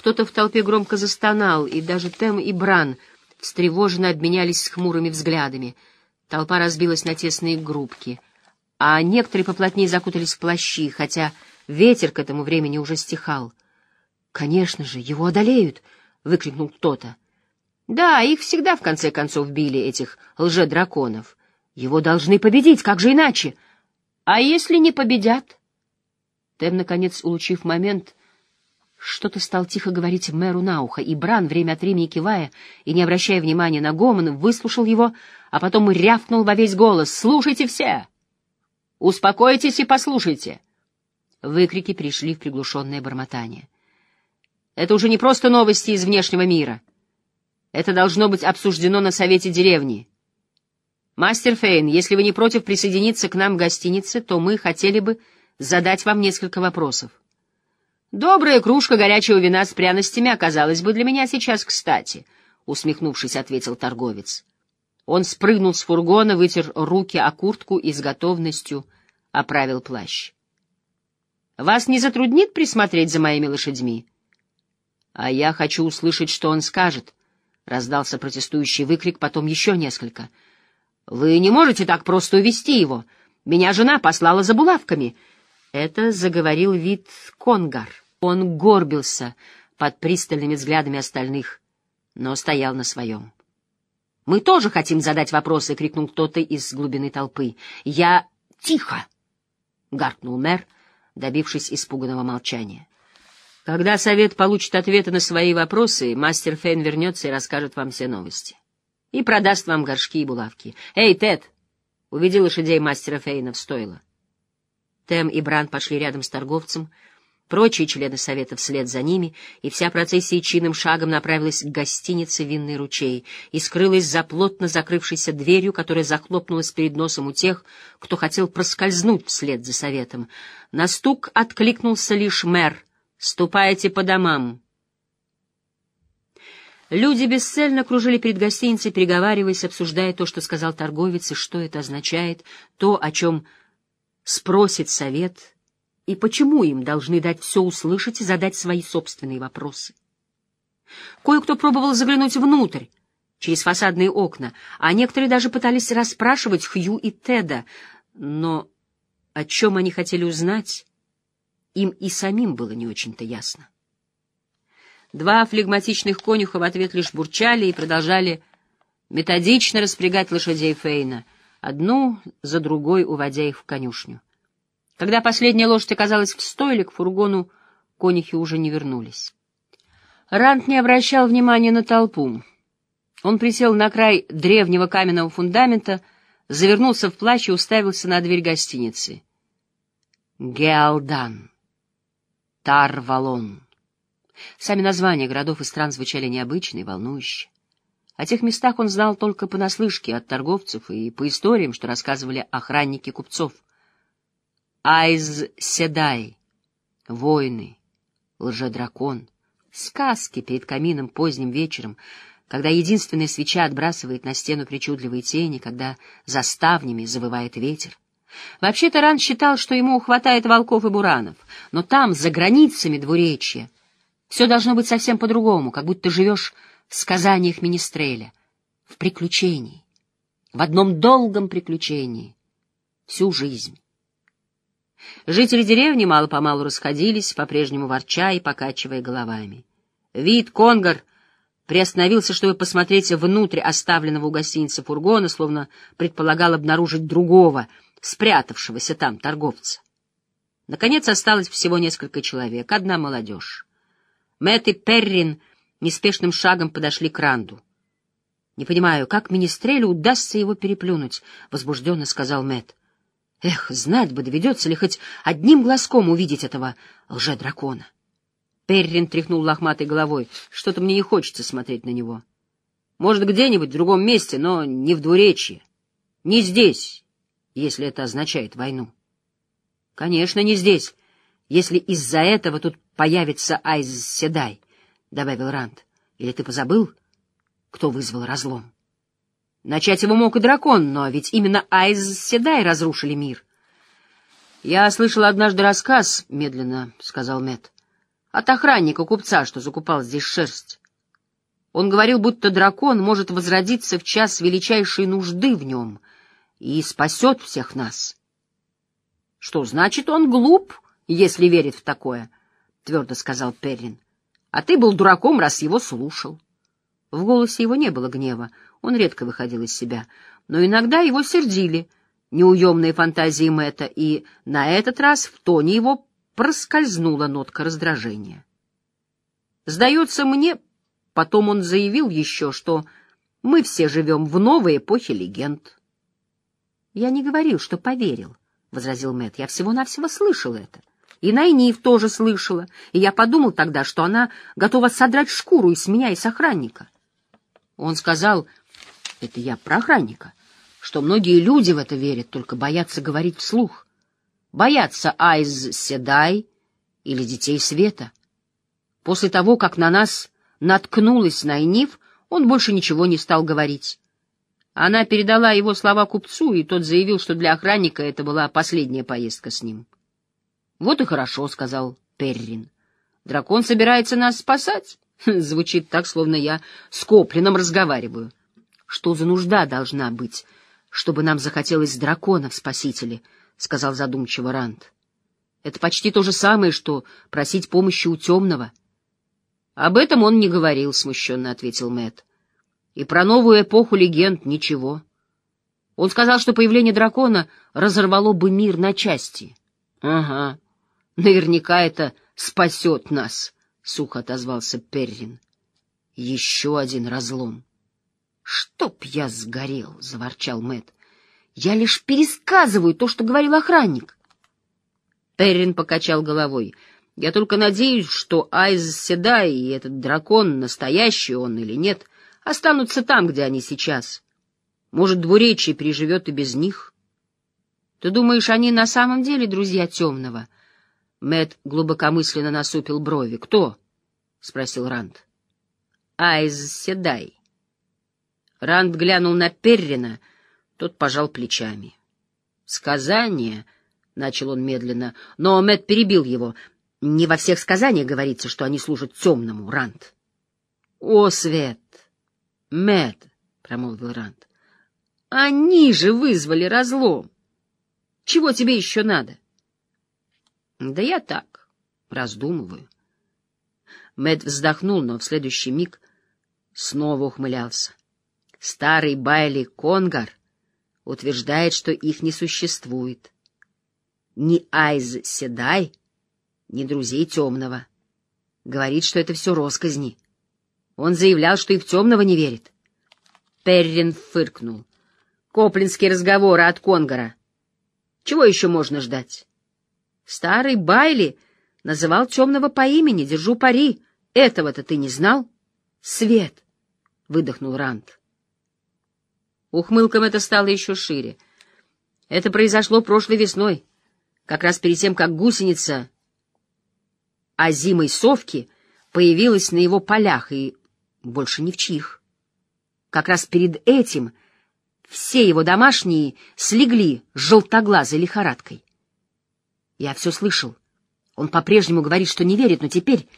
Кто-то в толпе громко застонал, и даже Тем и Бран встревоженно обменялись хмурыми взглядами. Толпа разбилась на тесные группки, а некоторые поплотнее закутались в плащи, хотя ветер к этому времени уже стихал. «Конечно же, его одолеют!» — выкрикнул кто-то. «Да, их всегда в конце концов били, этих лже-драконов. Его должны победить, как же иначе? А если не победят?» Тем, наконец, улучив момент, что-то стал тихо говорить мэру на ухо, и Бран, время от времени кивая и не обращая внимания на гомон, выслушал его, а потом рявкнул во весь голос «Слушайте все! Успокойтесь и послушайте!» Выкрики пришли в приглушенное бормотание. Это уже не просто новости из внешнего мира. Это должно быть обсуждено на совете деревни. Мастер Фейн, если вы не против присоединиться к нам в гостинице, то мы хотели бы задать вам несколько вопросов. Добрая кружка горячего вина с пряностями оказалась бы для меня сейчас кстати, усмехнувшись, ответил торговец. Он спрыгнул с фургона, вытер руки о куртку и с готовностью оправил плащ. Вас не затруднит присмотреть за моими лошадьми? А я хочу услышать, что он скажет. Раздался протестующий выкрик, потом еще несколько. Вы не можете так просто увести его. Меня жена послала за булавками. Это заговорил вид Конгар. Он горбился под пристальными взглядами остальных, но стоял на своем. «Мы тоже хотим задать вопросы!» — крикнул кто-то из глубины толпы. «Я... Тихо!» — гаркнул мэр, добившись испуганного молчания. Когда совет получит ответы на свои вопросы, мастер Фейн вернется и расскажет вам все новости. И продаст вам горшки и булавки. Эй, Тед! Уведи лошадей мастера Фейна в стойло. Тем и Бран пошли рядом с торговцем, прочие члены совета вслед за ними, и вся процессия чинным шагом направилась к гостинице «Винный ручей» и скрылась за плотно закрывшейся дверью, которая захлопнулась перед носом у тех, кто хотел проскользнуть вслед за советом. На стук откликнулся лишь мэр — Ступайте по домам. Люди бесцельно кружили перед гостиницей, переговариваясь, обсуждая то, что сказал торговец, и что это означает, то, о чем спросит совет, и почему им должны дать все услышать и задать свои собственные вопросы. Кое-кто пробовал заглянуть внутрь, через фасадные окна, а некоторые даже пытались расспрашивать Хью и Теда, но о чем они хотели узнать, им и самим было не очень-то ясно. Два флегматичных конюха в ответ лишь бурчали и продолжали методично распрягать лошадей Фейна, одну за другой уводя их в конюшню. Когда последняя лошадь оказалась в стойле, к фургону конюхи уже не вернулись. Рант не обращал внимания на толпу. Он присел на край древнего каменного фундамента, завернулся в плащ и уставился на дверь гостиницы. Геалдан. Тарвалон. Сами названия городов и стран звучали необычно и волнующе. О тех местах он знал только понаслышке от торговцев и по историям, что рассказывали охранники купцов. Айз-Седай, войны, лжедракон, сказки перед камином поздним вечером, когда единственная свеча отбрасывает на стену причудливые тени, когда за ставнями завывает ветер. Вообще-то Ран считал, что ему хватает волков и буранов, но там, за границами двуречья, все должно быть совсем по-другому, как будто живешь в сказаниях Министреля, в приключении, в одном долгом приключении, всю жизнь. Жители деревни мало-помалу расходились, по-прежнему ворча и покачивая головами. Вид Конгар приостановился, чтобы посмотреть внутрь оставленного у гостиницы фургона, словно предполагал обнаружить другого — спрятавшегося там торговца. Наконец осталось всего несколько человек, одна молодежь. Мэтт и Перрин неспешным шагом подошли к Ранду. «Не понимаю, как Министрелю удастся его переплюнуть?» — возбужденно сказал Мэтт. «Эх, знать бы, доведется ли хоть одним глазком увидеть этого лже-дракона». Перрин тряхнул лохматой головой. «Что-то мне не хочется смотреть на него. Может, где-нибудь в другом месте, но не в двуречье. Не здесь, если это означает войну. Конечно, не здесь, если из-за этого тут появится Айз Седай, — добавил Ранд. Или ты позабыл, кто вызвал разлом? Начать его мог и дракон, но ведь именно Айз Седай разрушили мир. Я слышал однажды рассказ, — медленно сказал Мэтт, От охранника купца, что закупал здесь шерсть. Он говорил, будто дракон может возродиться в час величайшей нужды в нем и спасет всех нас. — Что значит, он глуп, если верит в такое? — твердо сказал Перрин. — А ты был дураком, раз его слушал. В голосе его не было гнева, он редко выходил из себя, но иногда его сердили неуемные фантазии Мэтта, и на этот раз в тоне его проскользнула нотка раздражения. Сдается мне, потом он заявил еще, что мы все живем в новой эпохе легенд. — Я не говорил, что поверил, — возразил Мэтт. — Я всего-навсего слышал это. И Найниф тоже слышала, и я подумал тогда, что она готова содрать шкуру и с меня, и с охранника. Он сказал, это я про охранника, что многие люди в это верят, только боятся говорить вслух. Боятся Айз Седай или Детей Света. После того, как на нас наткнулась Найниф, он больше ничего не стал говорить. Она передала его слова купцу, и тот заявил, что для охранника это была последняя поездка с ним. «Вот и хорошо», — сказал Перрин. «Дракон собирается нас спасать?» Звучит так, словно я с Коплином разговариваю. Что за нужда должна быть, чтобы нам захотелось дракона в спасителе, — сказал задумчиво Ранд. Это почти то же самое, что просить помощи у темного. Об этом он не говорил, — смущенно ответил Мэт. И про новую эпоху легенд ничего. Он сказал, что появление дракона разорвало бы мир на части. — Ага. Наверняка это спасет нас, — сухо отозвался Перрин. — Еще один разлом. — Чтоб я сгорел, — заворчал Мэт. Я лишь пересказываю то, что говорил охранник. Перрин покачал головой. — Я только надеюсь, что Айз Седай и этот дракон, настоящий он или нет, останутся там, где они сейчас. Может, двуречие переживет и без них. — Ты думаешь, они на самом деле друзья темного? — Мэт глубокомысленно насупил брови. «Кто?» — спросил Ранд. «Айз Седай». Ранд глянул на Перрина, тот пожал плечами. «Сказание», — начал он медленно, но Мэт перебил его. «Не во всех сказаниях говорится, что они служат темному, Ранд». «О, Свет! Мэт!» — промолвил Ранд. «Они же вызвали разлом! Чего тебе еще надо?» Да я так, раздумываю. Мэт вздохнул, но в следующий миг снова ухмылялся. Старый Байли Конгар утверждает, что их не существует. Ни Айз Седай, ни друзей Темного. Говорит, что это все росказни. Он заявлял, что и в Темного не верит. Перрин фыркнул. Коплинские разговоры от Конгара. Чего еще можно ждать? Старый Байли называл темного по имени, держу пари. Этого-то ты не знал? Свет! — выдохнул Рант. Ухмылком это стало еще шире. Это произошло прошлой весной, как раз перед тем, как гусеница озимой совки появилась на его полях и больше ни в чьих. Как раз перед этим все его домашние слегли желтоглазой лихорадкой. Я все слышал. Он по-прежнему говорит, что не верит, но теперь,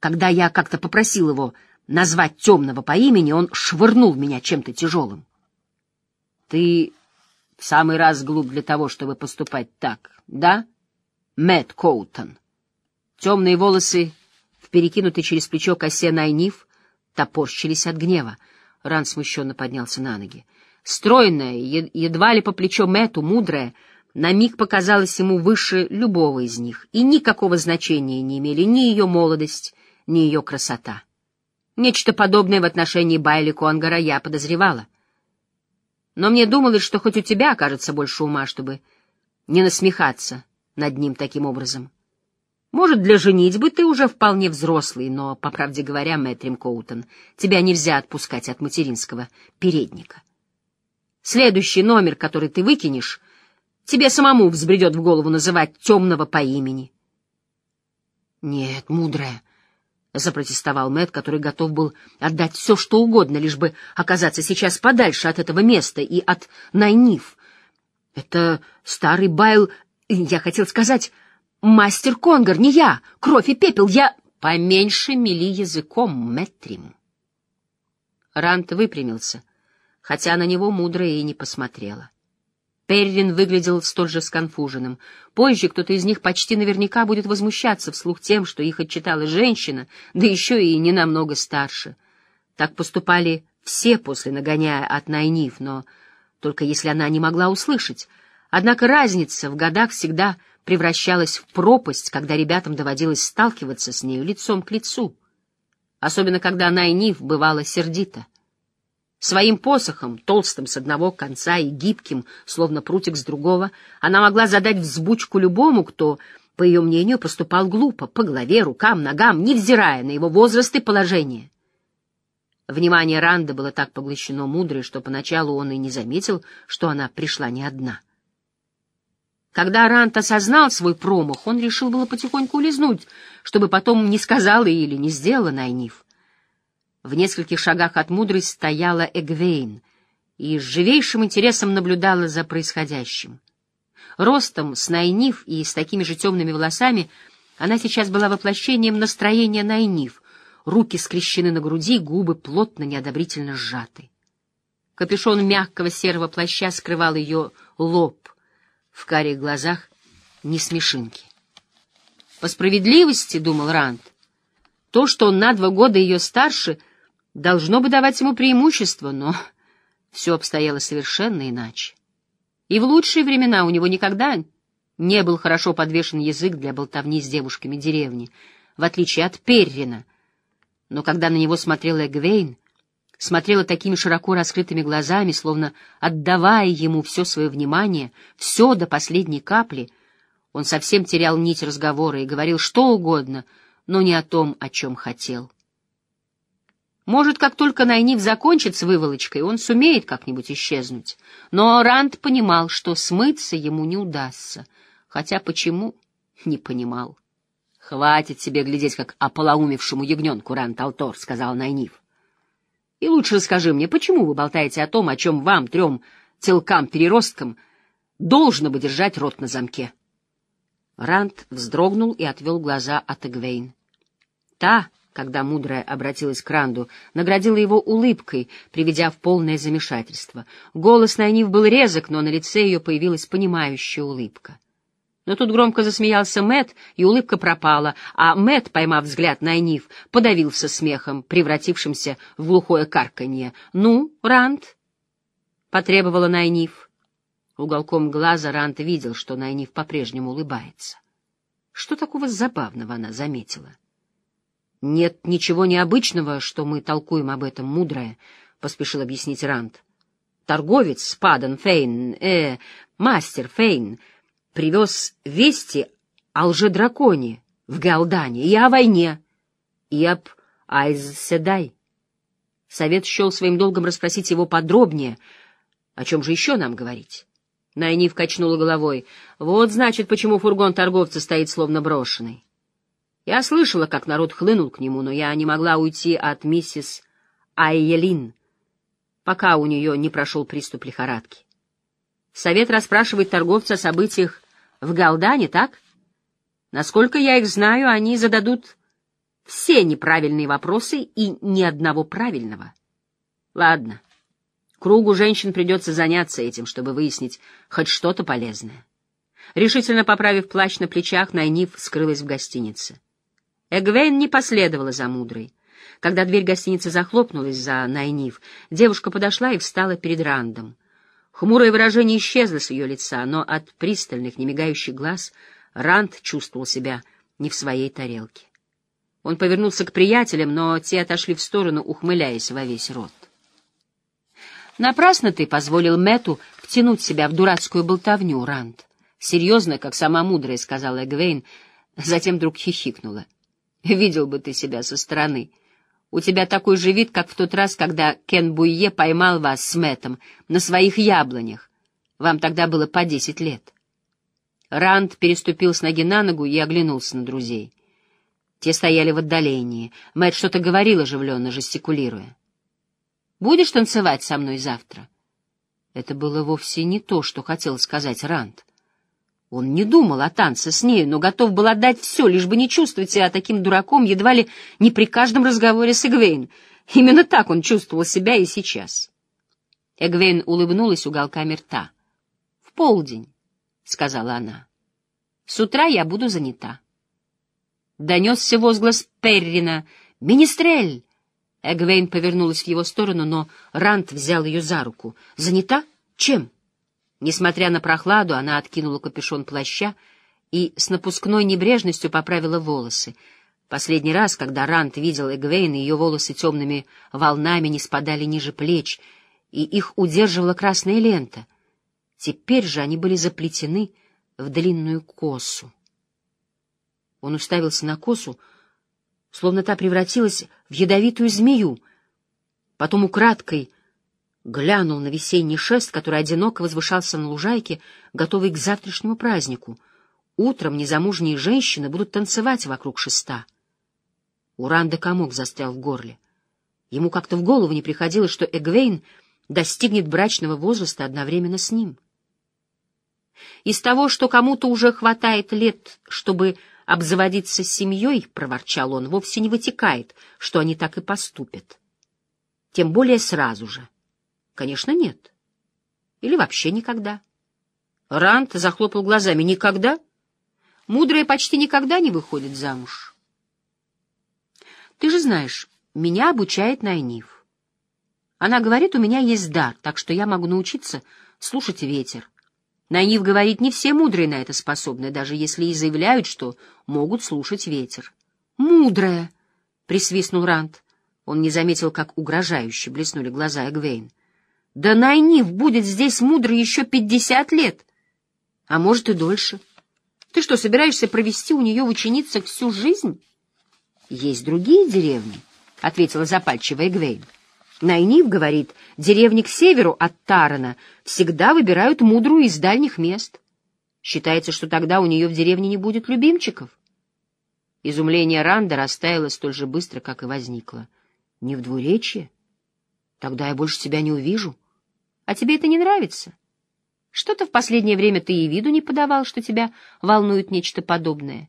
когда я как-то попросил его назвать темного по имени, он швырнул меня чем-то тяжелым. Ты в самый раз глуп для того, чтобы поступать так, да, Мэтт Коутон? Темные волосы, перекинутые через плечо косе Найниф, топорщились от гнева. Ран смущенно поднялся на ноги. Стройная, едва ли по плечо Мэтту, мудрая, на миг показалась ему выше любого из них, и никакого значения не имели ни ее молодость, ни ее красота. Нечто подобное в отношении Байли Конгара я подозревала. Но мне думалось, что хоть у тебя окажется больше ума, чтобы не насмехаться над ним таким образом. Может, для женитьбы ты уже вполне взрослый, но, по правде говоря, Мэтрим Коутон, тебя нельзя отпускать от материнского передника. Следующий номер, который ты выкинешь, Тебе самому взбредет в голову называть темного по имени. — Нет, мудрая, — запротестовал Мэт, который готов был отдать все, что угодно, лишь бы оказаться сейчас подальше от этого места и от Найниф. Это старый Байл... Я хотел сказать... Мастер Конгар, не я! Кровь и пепел, я... Поменьше мели языком, Мэтрим. Рант выпрямился, хотя на него мудрая и не посмотрела. Перрин выглядел столь же сконфуженным. Позже кто-то из них почти наверняка будет возмущаться вслух тем, что их отчитала женщина, да еще и не намного старше. Так поступали все после нагоняя от Найниф, но только если она не могла услышать. Однако разница в годах всегда превращалась в пропасть, когда ребятам доводилось сталкиваться с нею лицом к лицу. Особенно, когда Найниф бывала сердита. Своим посохом, толстым с одного конца и гибким, словно прутик с другого, она могла задать взбучку любому, кто, по ее мнению, поступал глупо, по голове, рукам, ногам, невзирая на его возраст и положение. Внимание Ранда было так поглощено мудрой, что поначалу он и не заметил, что она пришла не одна. Когда Ранд осознал свой промах, он решил было потихоньку улизнуть, чтобы потом не сказала или не сделала Найниф. В нескольких шагах от мудрой стояла Эгвейн и с живейшим интересом наблюдала за происходящим. Ростом, с Найниф и с такими же темными волосами она сейчас была воплощением настроения Найниф, руки скрещены на груди, губы плотно, неодобрительно сжаты. Капюшон мягкого серого плаща скрывал ее лоб, в карих глазах не смешинки. По справедливости, — думал Ранд, — то, что он на два года ее старше, должно бы давать ему преимущество, но все обстояло совершенно иначе. И в лучшие времена у него никогда не был хорошо подвешен язык для болтовни с девушками деревни, в отличие от Перрина, но когда на него смотрела Эгвейн, смотрела такими широко раскрытыми глазами, словно отдавая ему все свое внимание, все до последней капли, он совсем терял нить разговора и говорил что угодно, но не о том, о чем хотел. Может, как только Найниф закончит с выволочкой, он сумеет как-нибудь исчезнуть. Но Ранд понимал, что смыться ему не удастся, хотя почему — не понимал. «Хватит тебе глядеть, как ополоумевшему ягненку, Ран-Талтор», — сказал Найниф. «И лучше расскажи мне, почему вы болтаете о том, о чем вам, трем целкам-переросткам, должно бы держать рот на замке?» Ранд вздрогнул и отвел глаза от Эгвейн. Та, когда мудрая обратилась к Ранду, наградила его улыбкой, приведя в полное замешательство. Голос Найниф был резок, но на лице ее появилась понимающая улыбка. Но тут громко засмеялся Мэт, и улыбка пропала, а Мэт, поймав взгляд Найниф, подавился смехом, превратившимся в глухое карканье. «Ну, Рант?» — потребовала Найниф. Уголком глаза Рант видел, что Найниф по-прежнему улыбается. Что такого забавного она заметила? «Нет ничего необычного, что мы толкуем об этом, мудрая», — поспешил объяснить Рант. «Торговец Падан Фейн, э, мастер Фейн, привез вести о лжедраконе в Галдане и о войне, и об Айз-Седай. Совет счел своим долгом расспросить его подробнее, о чем же еще нам говорить. Найниф качнула головой. Вот, значит, почему фургон торговца стоит словно брошенный. Я слышала, как народ хлынул к нему, но я не могла уйти от миссис Айелин, пока у нее не прошел приступ лихорадки. Совет расспрашивает торговца о событиях в Галдане, так? Насколько я их знаю, они зададут все неправильные вопросы и ни одного правильного. Ладно, кругу женщин придется заняться этим, чтобы выяснить хоть что-то полезное. Решительно поправив плащ на плечах, Найниф скрылась в гостинице. Эгвейн не последовала за мудрой. Когда дверь гостиницы захлопнулась за Найниф, девушка подошла и встала перед Рандом. Хмурое выражение исчезло с ее лица, но от пристальных, немигающих глаз Ранд чувствовал себя не в своей тарелке. Он повернулся к приятелям, но те отошли в сторону, ухмыляясь во весь рот. «Напрасно ты позволил Мэту втянуть себя в дурацкую болтовню, Ранд. Серьезно, как сама мудрая, — сказала Эгвейн, затем вдруг хихикнула. Видел бы ты себя со стороны. У тебя такой же вид, как в тот раз, когда Кен Буйе поймал вас с Мэтом на своих яблонях. Вам тогда было по десять лет. Ранд переступил с ноги на ногу и оглянулся на друзей. Те стояли в отдалении. Мэт что-то говорил оживленно, жестикулируя. «Будешь танцевать со мной завтра?» Это было вовсе не то, что хотел сказать Ранд. Он не думал о танце с нею, но готов был отдать все, лишь бы не чувствовать себя таким дураком, едва ли не при каждом разговоре с Эгвейн. Именно так он чувствовал себя и сейчас. Эгвейн улыбнулась уголками рта. — В полдень, — сказала она. — С утра я буду занята. Донесся возглас Перрина. «Министрель!» Эгвейн повернулась в его сторону, но Рант взял ее за руку. «Занята? Чем?» Несмотря на прохладу, она откинула капюшон плаща и с напускной небрежностью поправила волосы. Последний раз, когда Рант видел Эгвейн, ее волосы темными волнами не спадали ниже плеч, и их удерживала красная лента. Теперь же они были заплетены в длинную косу. Он уставился на косу, словно та превратилась в ядовитую змею. Потом украдкой глянул на весенний шест, который одиноко возвышался на лужайке, готовый к завтрашнему празднику. Утром незамужние женщины будут танцевать вокруг шеста. Уранда комок застрял в горле. Ему как-то в голову не приходило, что Эгвейн достигнет брачного возраста одновременно с ним. Из того, что кому-то уже хватает лет, чтобы обзаводиться семьей, — проворчал он, — вовсе не вытекает, что они так и поступят. Тем более сразу же. Конечно, нет. Или вообще никогда. Рант захлопал глазами. Никогда? Мудрая почти никогда не выходит замуж. Ты же знаешь, меня обучает Найниф. Она говорит, у меня есть дар, так что я могу научиться слушать ветер, Найниф говорит, не все мудрые на это способны, даже если и заявляют, что могут слушать ветер. «Мудрая!» — присвистнул Рант. Он не заметил, как угрожающе блеснули глаза Эгвейн. «Да Найниф будет здесь мудрой еще пятьдесят лет, а может и дольше. Ты что, собираешься провести у нее в ученицах всю жизнь?» «Есть другие деревни», — ответила запальчивая Эгвейн. Найниф говорит, деревни к северу от Тарана всегда выбирают мудрую из дальних мест. Считается, что тогда у нее в деревне не будет любимчиков. Изумление Ранда растаяло столь же быстро, как и возникло. Не в двуречье? Тогда я больше тебя не увижу. А тебе это не нравится? Что-то в последнее время ты и виду не подавал, что тебя волнует нечто подобное.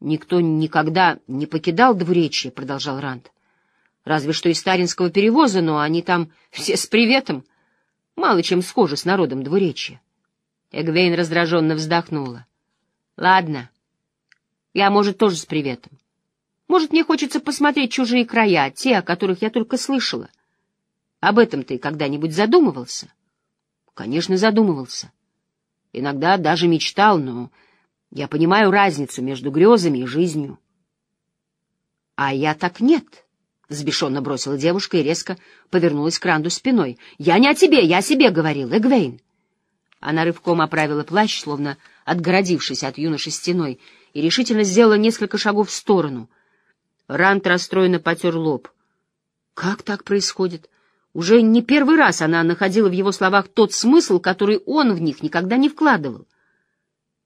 Никто никогда не покидал двуречье, — продолжал Ранд. Разве что из старинского перевоза, но они там все с приветом. Мало чем схожи с народом двуречья. Эгвейн раздраженно вздохнула. — Ладно, я, может, тоже с приветом. Может, мне хочется посмотреть чужие края, те, о которых я только слышала. Об этом ты когда-нибудь задумывался? Конечно, задумывался. Иногда даже мечтал, но я понимаю разницу между грезами и жизнью. А я так нет. —— взбешенно бросила девушка и резко повернулась к Ранду спиной. — Я не о тебе, я о себе говорил, Эгвейн. Она рывком оправила плащ, словно отгородившись от юноши стеной, и решительно сделала несколько шагов в сторону. Ранд расстроенно потер лоб. Как так происходит? Уже не первый раз она находила в его словах тот смысл, который он в них никогда не вкладывал.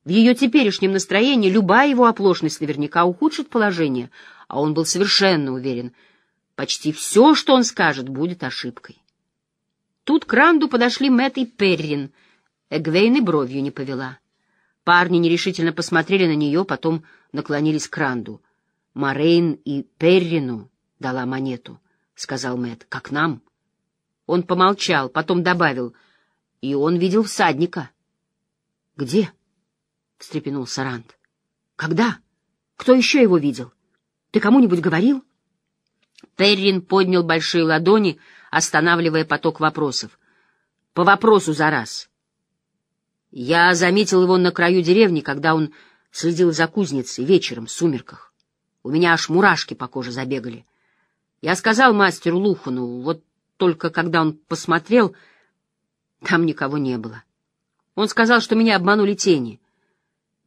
В ее теперешнем настроении любая его оплошность наверняка ухудшит положение, а он был совершенно уверен — Почти все, что он скажет, будет ошибкой. Тут к Ранду подошли Мэтт и Перрин. Эгвейн и бровью не повела. Парни нерешительно посмотрели на нее, потом наклонились к Ранду. «Морейн и Перрину дала монету», — сказал Мэтт. «Как нам?» Он помолчал, потом добавил. «И он видел всадника». «Где?» — встрепенулся Ранд. «Когда? Кто еще его видел? Ты кому-нибудь говорил?» Перрин поднял большие ладони, останавливая поток вопросов. «По вопросу за раз». Я заметил его на краю деревни, когда он следил за кузницей вечером в сумерках. У меня аж мурашки по коже забегали. Я сказал мастеру Лухану, вот только когда он посмотрел, там никого не было. Он сказал, что меня обманули тени.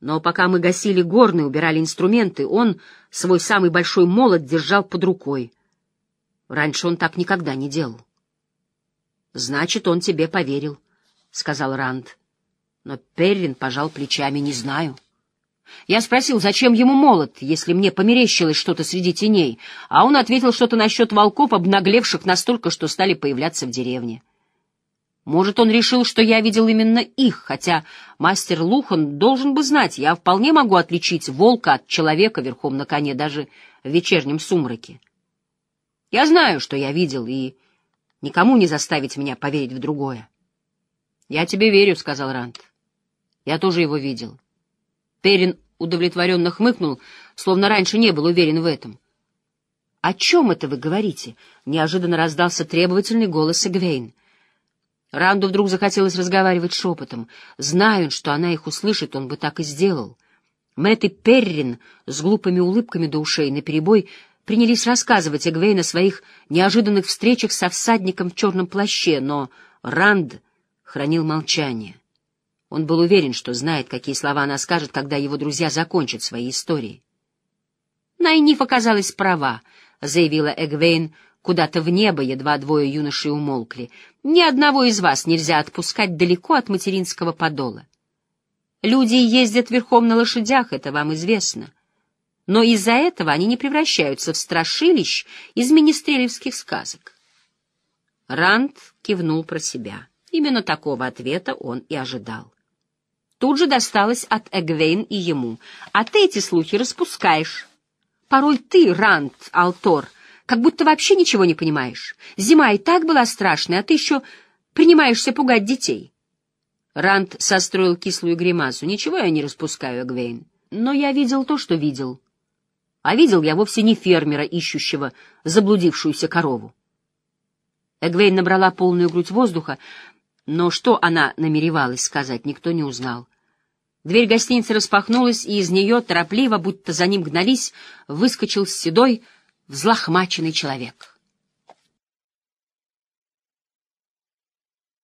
Но пока мы гасили горны, убирали инструменты, он свой самый большой молот держал под рукой. Раньше он так никогда не делал. «Значит, он тебе поверил», — сказал Ранд. Но Перрин пожал плечами, не знаю. Я спросил, зачем ему молот, если мне померещилось что-то среди теней, а он ответил что-то насчет волков, обнаглевших настолько, что стали появляться в деревне. Может, он решил, что я видел именно их, хотя мастер Лухан должен бы знать, я вполне могу отличить волка от человека верхом на коне даже в вечернем сумраке. Я знаю, что я видел, и никому не заставить меня поверить в другое. — Я тебе верю, — сказал Рант. — Я тоже его видел. Перин удовлетворенно хмыкнул, словно раньше не был уверен в этом. — О чем это вы говорите? — неожиданно раздался требовательный голос Эгвейн. Ранду вдруг захотелось разговаривать шепотом. Зная, что она их услышит, он бы так и сделал. Мэтт и Перрин с глупыми улыбками до ушей наперебой принялись рассказывать Эгвейн о своих неожиданных встречах со всадником в черном плаще, но Ранд хранил молчание. Он был уверен, что знает, какие слова она скажет, когда его друзья закончат свои истории. «Найниф оказалась права», — заявила Эгвейн куда-то в небо, едва двое юношей умолкли. «Ни одного из вас нельзя отпускать далеко от материнского подола. Люди ездят верхом на лошадях, это вам известно. Но из-за этого они не превращаются в страшилищ из министрелевских сказок». Ранд кивнул про себя. Именно такого ответа он и ожидал. Тут же досталось от Эгвейн и ему. «А ты эти слухи распускаешь. Порой ты, Ранд, Алтор, как будто вообще ничего не понимаешь. Зима и так была страшная, а ты еще принимаешься пугать детей. Ранд состроил кислую гримасу. «Ничего я не распускаю, Эгвейн. Но я видел то, что видел. А видел я вовсе не фермера, ищущего заблудившуюся корову». Эгвейн набрала полную грудь воздуха, но что она намеревалась сказать, никто не узнал. Дверь гостиницы распахнулась, и из нее, торопливо, будто за ним гнались, выскочил седой, взлохмаченный человек.